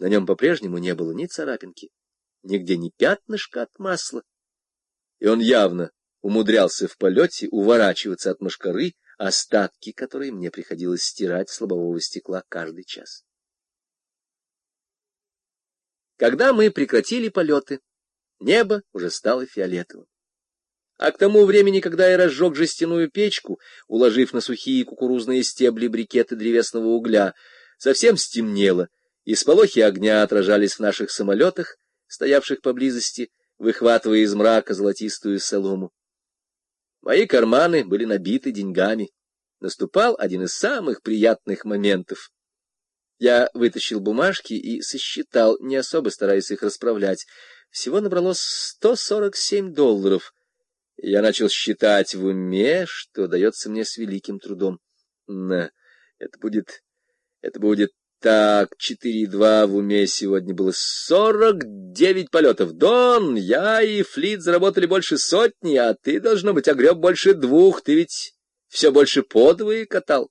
На нем по-прежнему не было ни царапинки, нигде ни пятнышка от масла. И он явно умудрялся в полете уворачиваться от мошкары, остатки которой мне приходилось стирать с лобового стекла каждый час. Когда мы прекратили полеты, небо уже стало фиолетовым. А к тому времени, когда я разжег жестяную печку, уложив на сухие кукурузные стебли брикеты древесного угля, совсем стемнело, и сполохи огня отражались в наших самолетах, стоявших поблизости, выхватывая из мрака золотистую солому. Мои карманы были набиты деньгами. Наступал один из самых приятных моментов. Я вытащил бумажки и сосчитал, не особо стараясь их расправлять. Всего набралось 147 долларов. Я начал считать в уме, что дается мне с великим трудом. Это будет... это будет так, 4,2 в уме сегодня было 49 полетов. Дон, я и Флит заработали больше сотни, а ты, должно быть, огреб больше двух. Ты ведь все больше подвое катал.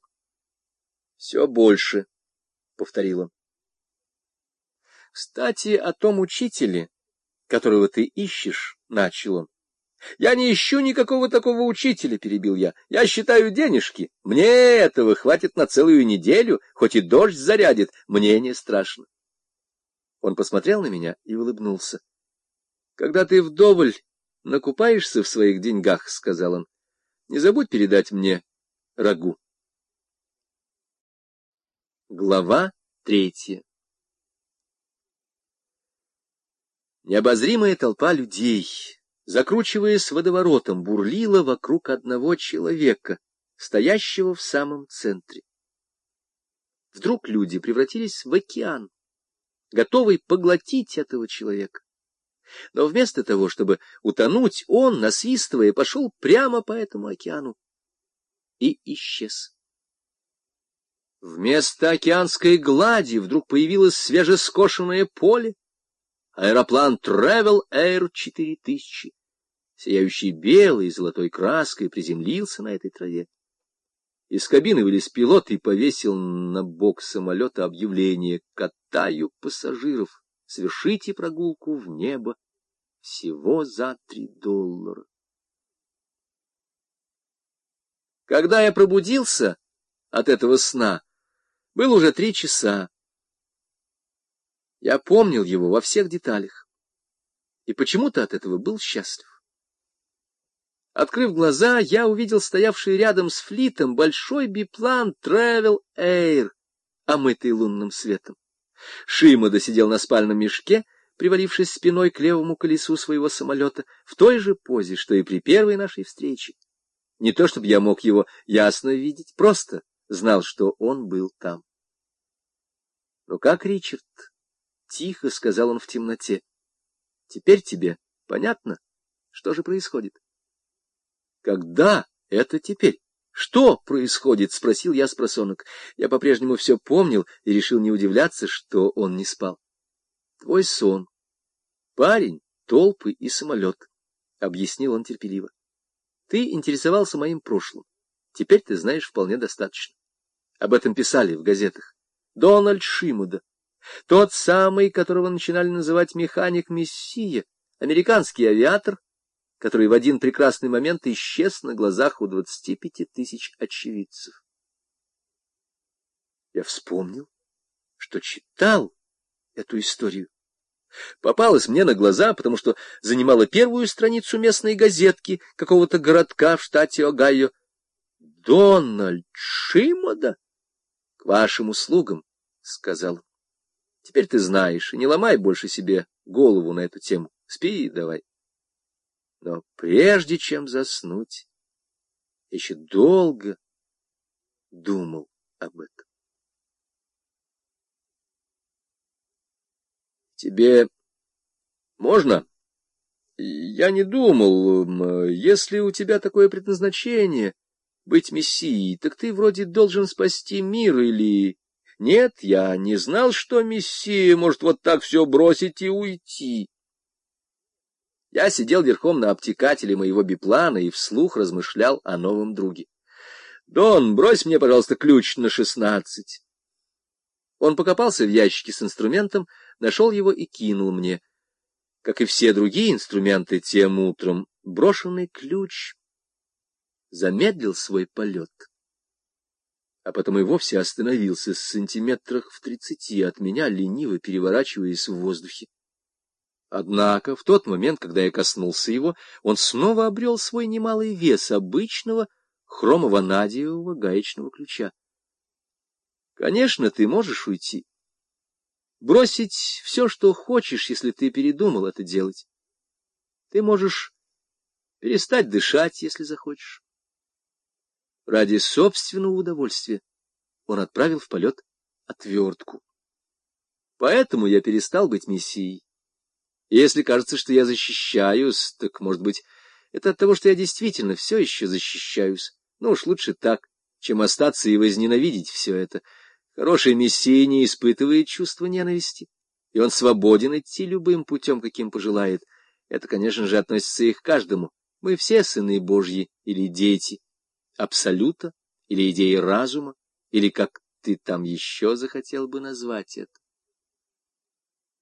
Все больше, — повторил он. Кстати, о том учителе, которого ты ищешь, — начал он. Я не ищу никакого такого учителя, перебил я. Я считаю денежки. Мне этого хватит на целую неделю, хоть и дождь зарядит, мне не страшно. Он посмотрел на меня и улыбнулся. Когда ты вдоволь накупаешься в своих деньгах, сказал он, не забудь передать мне рагу. Глава третья Необозримая толпа людей закручиваясь водоворотом, бурлила вокруг одного человека, стоящего в самом центре. Вдруг люди превратились в океан, готовый поглотить этого человека. Но вместо того, чтобы утонуть, он, насвистывая, пошел прямо по этому океану и исчез. Вместо океанской глади вдруг появилось свежескошенное поле, аэроплан Travel Air 4000 сияющий белой и золотой краской, приземлился на этой траве. Из кабины вылез пилот и повесил на бок самолета объявление «Катаю пассажиров, совершите прогулку в небо всего за три доллара». Когда я пробудился от этого сна, было уже три часа. Я помнил его во всех деталях и почему-то от этого был счастлив. Открыв глаза, я увидел стоявший рядом с флитом большой биплан Travel Air, омытый лунным светом. Шимода сидел на спальном мешке, привалившись спиной к левому колесу своего самолета, в той же позе, что и при первой нашей встрече. Не то чтобы я мог его ясно видеть, просто знал, что он был там. — Ну как, Ричард? — тихо сказал он в темноте. — Теперь тебе понятно, что же происходит? — когда это теперь? Что происходит? — спросил я с просонок. Я по-прежнему все помнил и решил не удивляться, что он не спал. — Твой сон. Парень, толпы и самолет, — объяснил он терпеливо. — Ты интересовался моим прошлым. Теперь ты знаешь вполне достаточно. Об этом писали в газетах. Дональд Шимуда, тот самый, которого начинали называть механик-мессия, американский авиатор, который в один прекрасный момент исчез на глазах у двадцати пяти тысяч очевидцев. Я вспомнил, что читал эту историю. Попалась мне на глаза, потому что занимала первую страницу местной газетки какого-то городка в штате Огайо. Дональд Шимода? К вашим услугам, — сказал. Теперь ты знаешь, и не ломай больше себе голову на эту тему. Спи давай. Но прежде чем заснуть, еще долго думал об этом. Тебе можно? Я не думал, если у тебя такое предназначение быть мессией, так ты вроде должен спасти мир или... Нет, я не знал, что мессия может вот так все бросить и уйти. Я сидел верхом на обтекателе моего биплана и вслух размышлял о новом друге. — Дон, брось мне, пожалуйста, ключ на шестнадцать. Он покопался в ящике с инструментом, нашел его и кинул мне. Как и все другие инструменты тем утром, брошенный ключ замедлил свой полет. А потом и вовсе остановился с сантиметрах в тридцати от меня, лениво переворачиваясь в воздухе. Однако в тот момент, когда я коснулся его, он снова обрел свой немалый вес обычного хромово-надиевого гаечного ключа. Конечно, ты можешь уйти. Бросить все, что хочешь, если ты передумал это делать. Ты можешь перестать дышать, если захочешь. Ради собственного удовольствия он отправил в полет отвертку. Поэтому я перестал быть мессией. Если кажется, что я защищаюсь, так, может быть, это от того, что я действительно все еще защищаюсь. Ну уж лучше так, чем остаться и возненавидеть все это. Хороший мессия не испытывает чувства ненависти, и он свободен идти любым путем, каким пожелает. Это, конечно же, относится и к каждому. Мы все сыны Божьи или дети, абсолюта или идеи разума, или как ты там еще захотел бы назвать это.